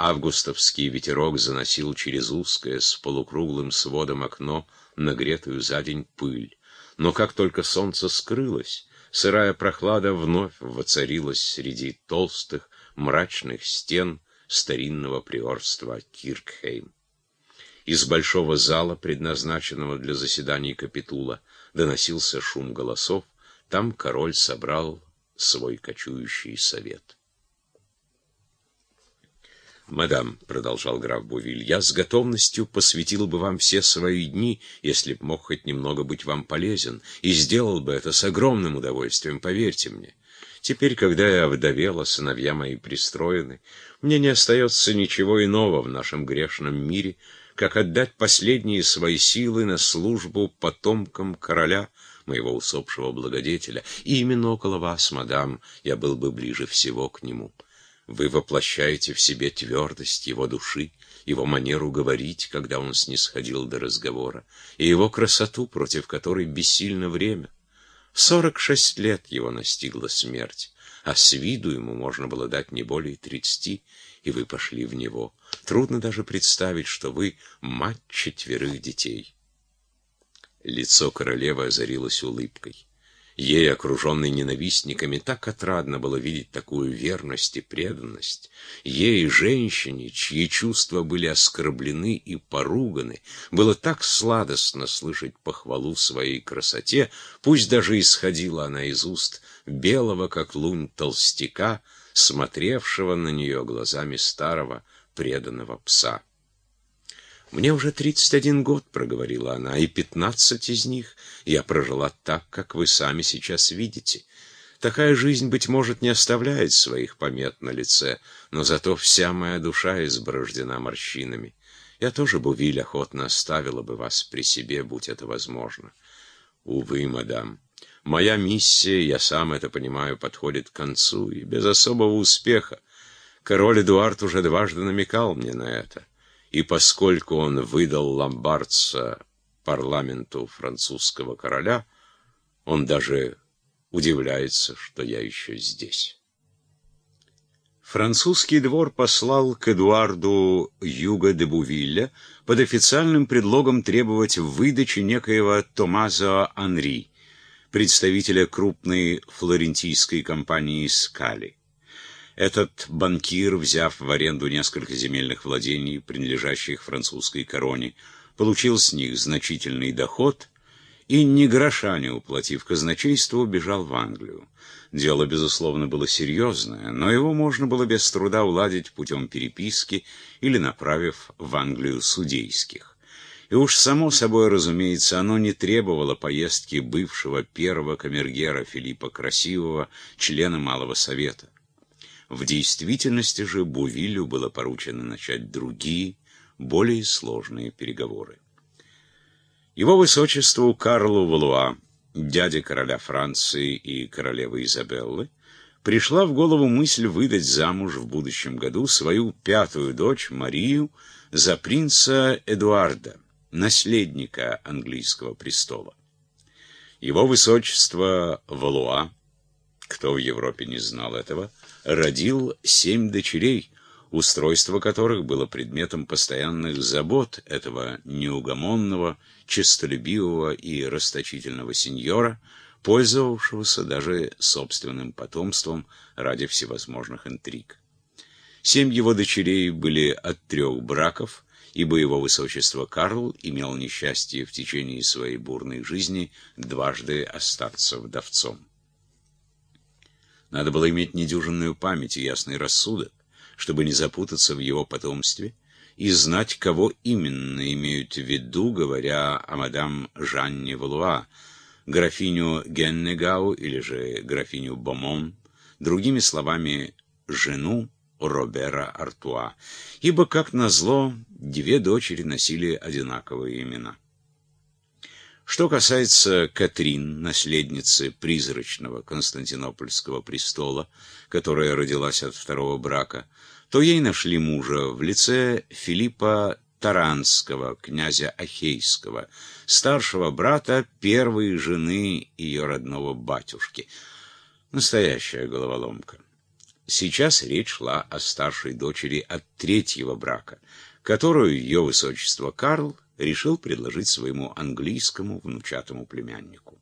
Августовский ветерок заносил через узкое с полукруглым сводом окно нагретую за день пыль. Но как только солнце скрылось, сырая прохлада вновь воцарилась среди толстых, мрачных стен старинного приорства Киркхейм. Из большого зала, предназначенного для заседаний капитула, доносился шум голосов, там король собрал свой кочующий совет. «Мадам», — продолжал граф Бувиль, — «я с готовностью посвятил бы вам все свои дни, если б мог хоть немного быть вам полезен, и сделал бы это с огромным удовольствием, поверьте мне. Теперь, когда я вдовела, сыновья мои пристроены, мне не остается ничего иного в нашем грешном мире, как отдать последние свои силы на службу потомкам короля, моего усопшего благодетеля, и именно около вас, мадам, я был бы ближе всего к нему». Вы воплощаете в себе твердость его души, его манеру говорить, когда он снисходил до разговора, и его красоту, против которой бессильно время. Сорок шесть лет его настигла смерть, а с виду ему можно было дать не более тридцати, и вы пошли в него. Трудно даже представить, что вы мать четверых детей. Лицо королевы озарилось улыбкой. Ей, окруженной ненавистниками, так отрадно было видеть такую верность и преданность. Ей, женщине, чьи чувства были оскорблены и поруганы, было так сладостно слышать похвалу своей красоте, пусть даже исходила она из уст белого, как лунь, толстяка, смотревшего на нее глазами старого преданного пса. «Мне уже тридцать один год», — проговорила она, — «и пятнадцать из них я прожила так, как вы сами сейчас видите. Такая жизнь, быть может, не оставляет своих помет на лице, но зато вся моя душа изборождена морщинами. Я тоже, Бувиль, охотно оставила бы вас при себе, будь это возможно. Увы, мадам, моя миссия, я сам это понимаю, подходит к концу, и без особого успеха. Король Эдуард уже дважды намекал мне на это и поскольку он выдал ломбардца парламенту французского короля, он даже удивляется, что я еще здесь. Французский двор послал к Эдуарду Юго де Бувилля под официальным предлогом требовать выдачи некоего Томазо Анри, представителя крупной флорентийской компании «Скали». Этот банкир, взяв в аренду несколько земельных владений, принадлежащих французской короне, получил с них значительный доход и, ни гроша не уплатив казначейству, убежал в Англию. Дело, безусловно, было серьезное, но его можно было без труда уладить путем переписки или направив в Англию судейских. И уж само собой, разумеется, оно не требовало поездки бывшего первого камергера Филиппа Красивого, члена Малого Совета. В действительности же Бувилю было поручено начать другие, более сложные переговоры. Его высочеству Карлу Валуа, дяде короля Франции и королевы Изабеллы, пришла в голову мысль выдать замуж в будущем году свою пятую дочь Марию за принца Эдуарда, наследника английского престола. Его высочество Валуа, кто в Европе не знал этого, родил семь дочерей, устройство которых было предметом постоянных забот этого неугомонного, честолюбивого и расточительного сеньора, пользовавшегося даже собственным потомством ради всевозможных интриг. Семь его дочерей были от трех браков, ибо его высочество Карл имел несчастье в течение своей бурной жизни дважды остаться вдовцом. Надо было иметь недюжинную память и ясный рассудок, чтобы не запутаться в его потомстве и знать, кого именно имеют в виду, говоря о мадам Жанне Валуа, графиню Геннегау или же графиню Бомон, другими словами, жену Робера Артуа, ибо, как назло, две дочери носили одинаковые имена. Что касается Катрин, наследницы призрачного Константинопольского престола, которая родилась от второго брака, то ей нашли мужа в лице Филиппа Таранского, князя Ахейского, старшего брата первой жены ее родного батюшки. Настоящая головоломка. Сейчас речь шла о старшей дочери от третьего брака, которую ее высочество Карл решил предложить своему английскому внучатому племяннику.